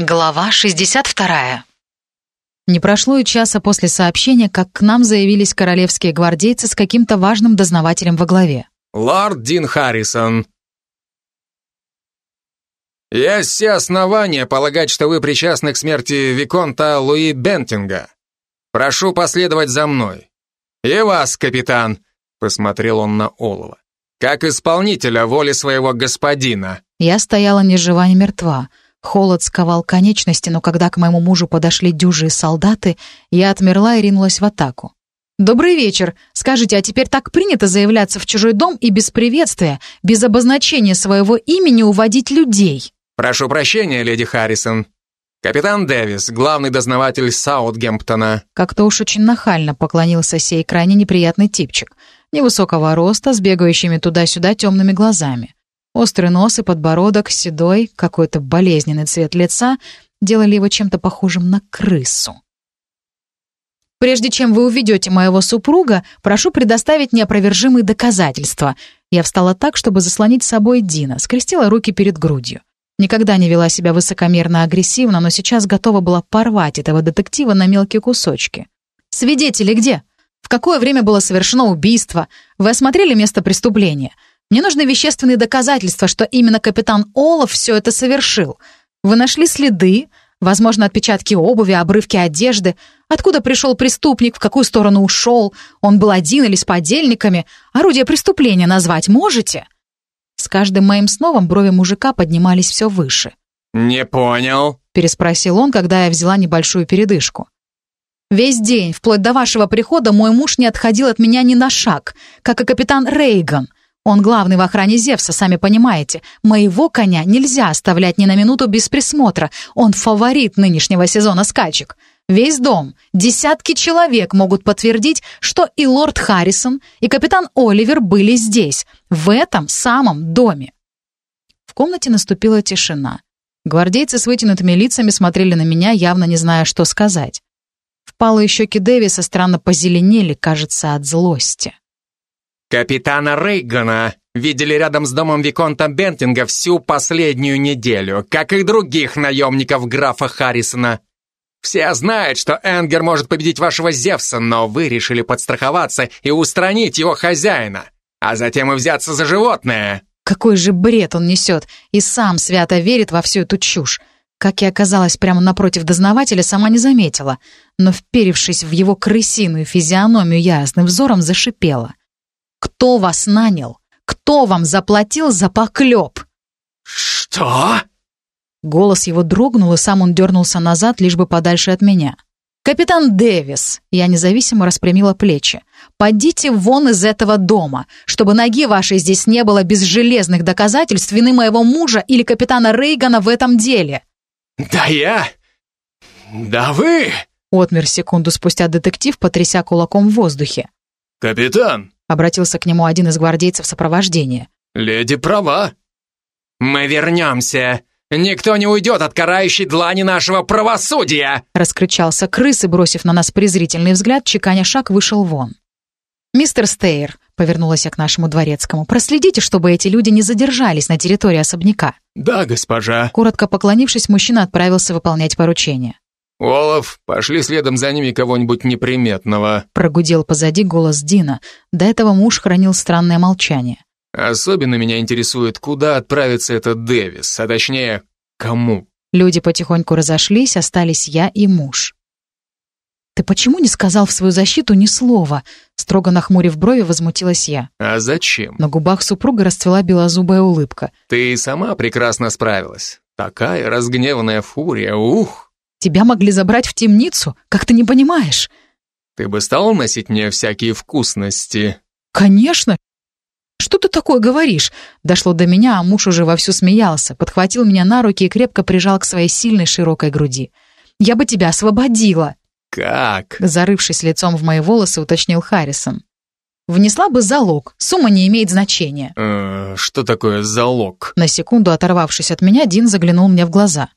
Глава 62. Не прошло и часа после сообщения, как к нам заявились королевские гвардейцы с каким-то важным дознавателем во главе. «Лорд Дин Харрисон». «Есть все основания полагать, что вы причастны к смерти Виконта Луи Бентинга. Прошу последовать за мной. И вас, капитан», — посмотрел он на Олова, «как исполнителя воли своего господина». Я стояла ни жива, ни мертва — Холод сковал конечности, но когда к моему мужу подошли дюжие солдаты, я отмерла и ринулась в атаку. «Добрый вечер. Скажите, а теперь так принято заявляться в чужой дом и без приветствия, без обозначения своего имени уводить людей?» «Прошу прощения, леди Харрисон. Капитан Дэвис, главный дознаватель Саутгемптона». Как-то уж очень нахально поклонился сей крайне неприятный типчик. Невысокого роста, с бегающими туда-сюда темными глазами. Острый нос и подбородок, седой, какой-то болезненный цвет лица делали его чем-то похожим на крысу. «Прежде чем вы уведете моего супруга, прошу предоставить неопровержимые доказательства». Я встала так, чтобы заслонить собой Дина, скрестила руки перед грудью. Никогда не вела себя высокомерно-агрессивно, но сейчас готова была порвать этого детектива на мелкие кусочки. «Свидетели где? В какое время было совершено убийство? Вы осмотрели место преступления? Мне нужны вещественные доказательства, что именно капитан Олаф все это совершил. Вы нашли следы, возможно, отпечатки обуви, обрывки одежды. Откуда пришел преступник, в какую сторону ушел? Он был один или с подельниками? Орудие преступления назвать можете?» С каждым моим словом брови мужика поднимались все выше. «Не понял», — переспросил он, когда я взяла небольшую передышку. «Весь день, вплоть до вашего прихода, мой муж не отходил от меня ни на шаг, как и капитан Рейган. Он главный в охране Зевса, сами понимаете. Моего коня нельзя оставлять ни на минуту без присмотра. Он фаворит нынешнего сезона скачек. Весь дом, десятки человек могут подтвердить, что и лорд Харрисон, и капитан Оливер были здесь, в этом самом доме. В комнате наступила тишина. Гвардейцы с вытянутыми лицами смотрели на меня, явно не зная, что сказать. Впалые щеки Дэвиса странно позеленели, кажется, от злости. Капитана Рейгана видели рядом с домом Виконта Бентинга всю последнюю неделю, как и других наемников графа Харрисона. Все знают, что Энгер может победить вашего Зевса, но вы решили подстраховаться и устранить его хозяина, а затем и взяться за животное. Какой же бред он несет, и сам свято верит во всю эту чушь. Как я оказалась прямо напротив дознавателя, сама не заметила, но, вперевшись в его крысиную физиономию ясным взором, зашипела. Кто вас нанял? Кто вам заплатил за поклеп?» «Что?» Голос его дрогнул, и сам он дернулся назад, лишь бы подальше от меня. «Капитан Дэвис!» Я независимо распрямила плечи. «Подите вон из этого дома, чтобы ноги вашей здесь не было без железных доказательств вины моего мужа или капитана Рейгана в этом деле!» «Да я... Да вы...» Отмер секунду спустя детектив, потряся кулаком в воздухе. «Капитан, Обратился к нему один из гвардейцев сопровождения. «Леди права. Мы вернемся. Никто не уйдет от карающей длани нашего правосудия!» Раскричался крыс и, бросив на нас презрительный взгляд, чеканя шаг, вышел вон. «Мистер Стейр», — повернулась я к нашему дворецкому, «проследите, чтобы эти люди не задержались на территории особняка». «Да, госпожа». Коротко поклонившись, мужчина отправился выполнять поручение. «Олаф, пошли следом за ними кого-нибудь неприметного», — прогудел позади голос Дина. До этого муж хранил странное молчание. «Особенно меня интересует, куда отправится этот Дэвис, а точнее, кому?» Люди потихоньку разошлись, остались я и муж. «Ты почему не сказал в свою защиту ни слова?» Строго нахмурив брови, возмутилась я. «А зачем?» На губах супруга расцвела белозубая улыбка. «Ты сама прекрасно справилась. Такая разгневанная фурия, ух!» Тебя могли забрать в темницу, как ты не понимаешь. Ты бы стал носить мне всякие вкусности? Конечно. Что ты такое говоришь? Дошло до меня, а муж уже вовсю смеялся, подхватил меня на руки и крепко прижал к своей сильной широкой груди. Я бы тебя освободила. Как? Зарывшись лицом в мои волосы, уточнил Харрисон. Внесла бы залог. Сумма не имеет значения. Э, что такое залог? На секунду оторвавшись от меня, Дин заглянул мне в глаза.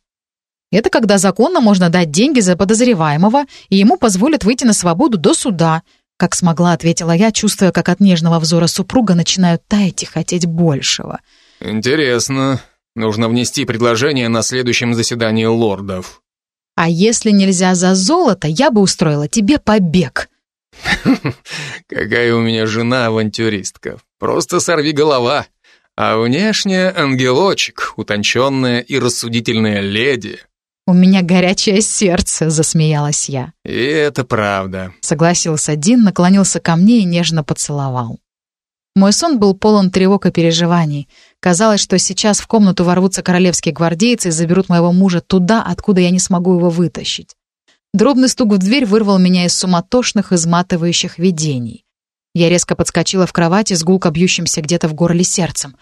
Это когда законно можно дать деньги за подозреваемого, и ему позволят выйти на свободу до суда. Как смогла, ответила я, чувствуя, как от нежного взора супруга начинают таять и хотеть большего. Интересно. Нужно внести предложение на следующем заседании лордов. А если нельзя за золото, я бы устроила тебе побег. Какая у меня жена авантюристка. Просто сорви голова. А внешне ангелочек, утонченная и рассудительная леди. «У меня горячее сердце», — засмеялась я. «И это правда», — согласился Дин, наклонился ко мне и нежно поцеловал. Мой сон был полон тревог и переживаний. Казалось, что сейчас в комнату ворвутся королевские гвардейцы и заберут моего мужа туда, откуда я не смогу его вытащить. Дробный стук в дверь вырвал меня из суматошных, изматывающих видений. Я резко подскочила в кровати с гулко бьющимся где-то в горле сердцем.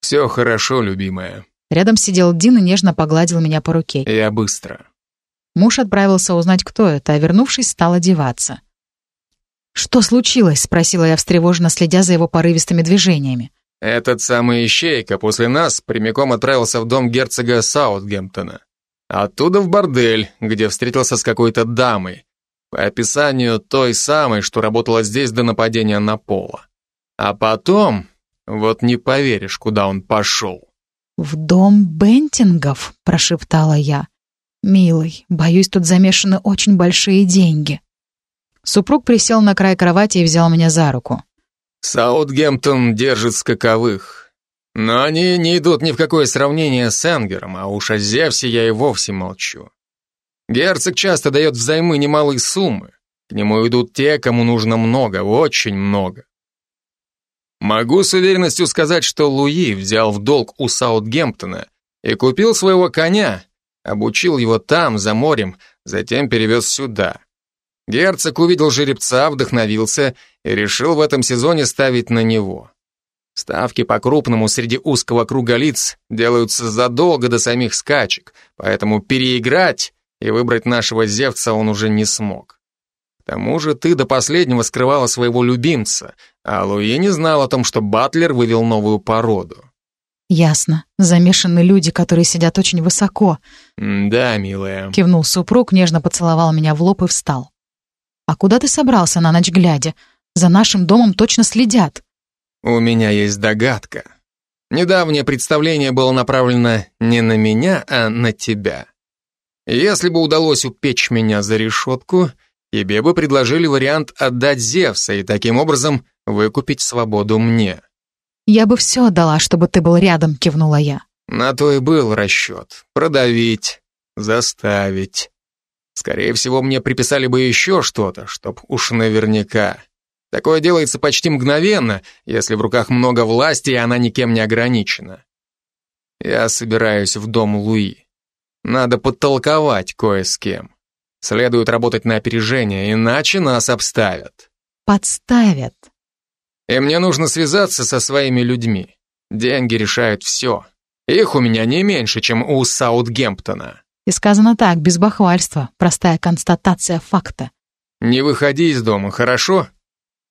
«Все хорошо, любимая». Рядом сидел Дин и нежно погладил меня по руке. «Я быстро». Муж отправился узнать, кто это, а вернувшись, стал одеваться. «Что случилось?» — спросила я встревоженно, следя за его порывистыми движениями. «Этот самый ищейка после нас прямиком отправился в дом герцога Саутгемптона. Оттуда в бордель, где встретился с какой-то дамой. По описанию той самой, что работала здесь до нападения на Пола. А потом, вот не поверишь, куда он пошел». «В дом Бентингов?» — прошептала я. «Милый, боюсь, тут замешаны очень большие деньги». Супруг присел на край кровати и взял меня за руку. «Саутгемптон держит скаковых. Но они не идут ни в какое сравнение с Энгером, а уж о Зевсе я и вовсе молчу. Герцог часто дает взаймы немалые суммы. К нему идут те, кому нужно много, очень много. Могу с уверенностью сказать, что Луи взял в долг у Саутгемптона и купил своего коня, обучил его там, за морем, затем перевез сюда. Герцог увидел жеребца, вдохновился и решил в этом сезоне ставить на него. Ставки по-крупному среди узкого круга лиц делаются задолго до самих скачек, поэтому переиграть и выбрать нашего Зевца он уже не смог. К тому же ты до последнего скрывала своего любимца, а Луи не знал о том, что Батлер вывел новую породу. «Ясно. Замешаны люди, которые сидят очень высоко». «Да, милая», — кивнул супруг, нежно поцеловал меня в лоб и встал. «А куда ты собрался на ночь глядя? За нашим домом точно следят». «У меня есть догадка. Недавнее представление было направлено не на меня, а на тебя. Если бы удалось упечь меня за решетку, тебе бы предложили вариант отдать Зевса и таким образом выкупить свободу мне». «Я бы все отдала, чтобы ты был рядом», — кивнула я. На то и был расчет. Продавить, заставить. Скорее всего, мне приписали бы еще что-то, чтоб уж наверняка. Такое делается почти мгновенно, если в руках много власти, и она никем не ограничена. Я собираюсь в дом Луи. Надо подтолковать кое с кем. Следует работать на опережение, иначе нас обставят. Подставят. И мне нужно связаться со своими людьми. Деньги решают все. Их у меня не меньше, чем у Саутгемптона. И сказано так, без бахвальства, простая констатация факта. Не выходи из дома, хорошо?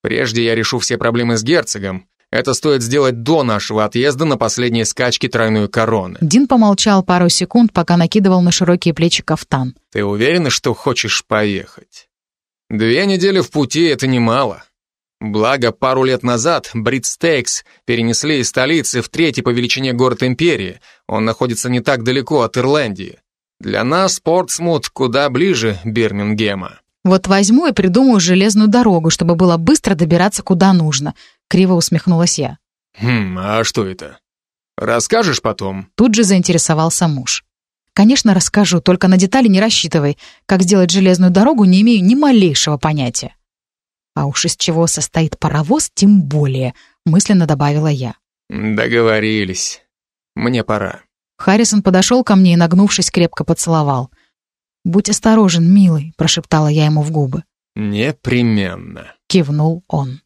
Прежде я решу все проблемы с герцогом. Это стоит сделать до нашего отъезда на последней скачке тройной короны. Дин помолчал пару секунд, пока накидывал на широкие плечи кафтан. Ты уверена, что хочешь поехать? Две недели в пути — это немало. Благо, пару лет назад Брит Стейкс перенесли из столицы в третий по величине город империи. Он находится не так далеко от Ирландии. Для нас Портсмут куда ближе Бирмингема. Вот возьму и придумаю железную дорогу, чтобы было быстро добираться куда нужно. Криво усмехнулась я. Хм, а что это? Расскажешь потом? Тут же заинтересовался муж. Конечно, расскажу, только на детали не рассчитывай. Как сделать железную дорогу, не имею ни малейшего понятия. А уж из чего состоит паровоз, тем более, мысленно добавила я. Договорились. Мне пора. Харрисон подошел ко мне и, нагнувшись, крепко поцеловал. «Будь осторожен, милый», — прошептала я ему в губы. «Непременно», — кивнул он.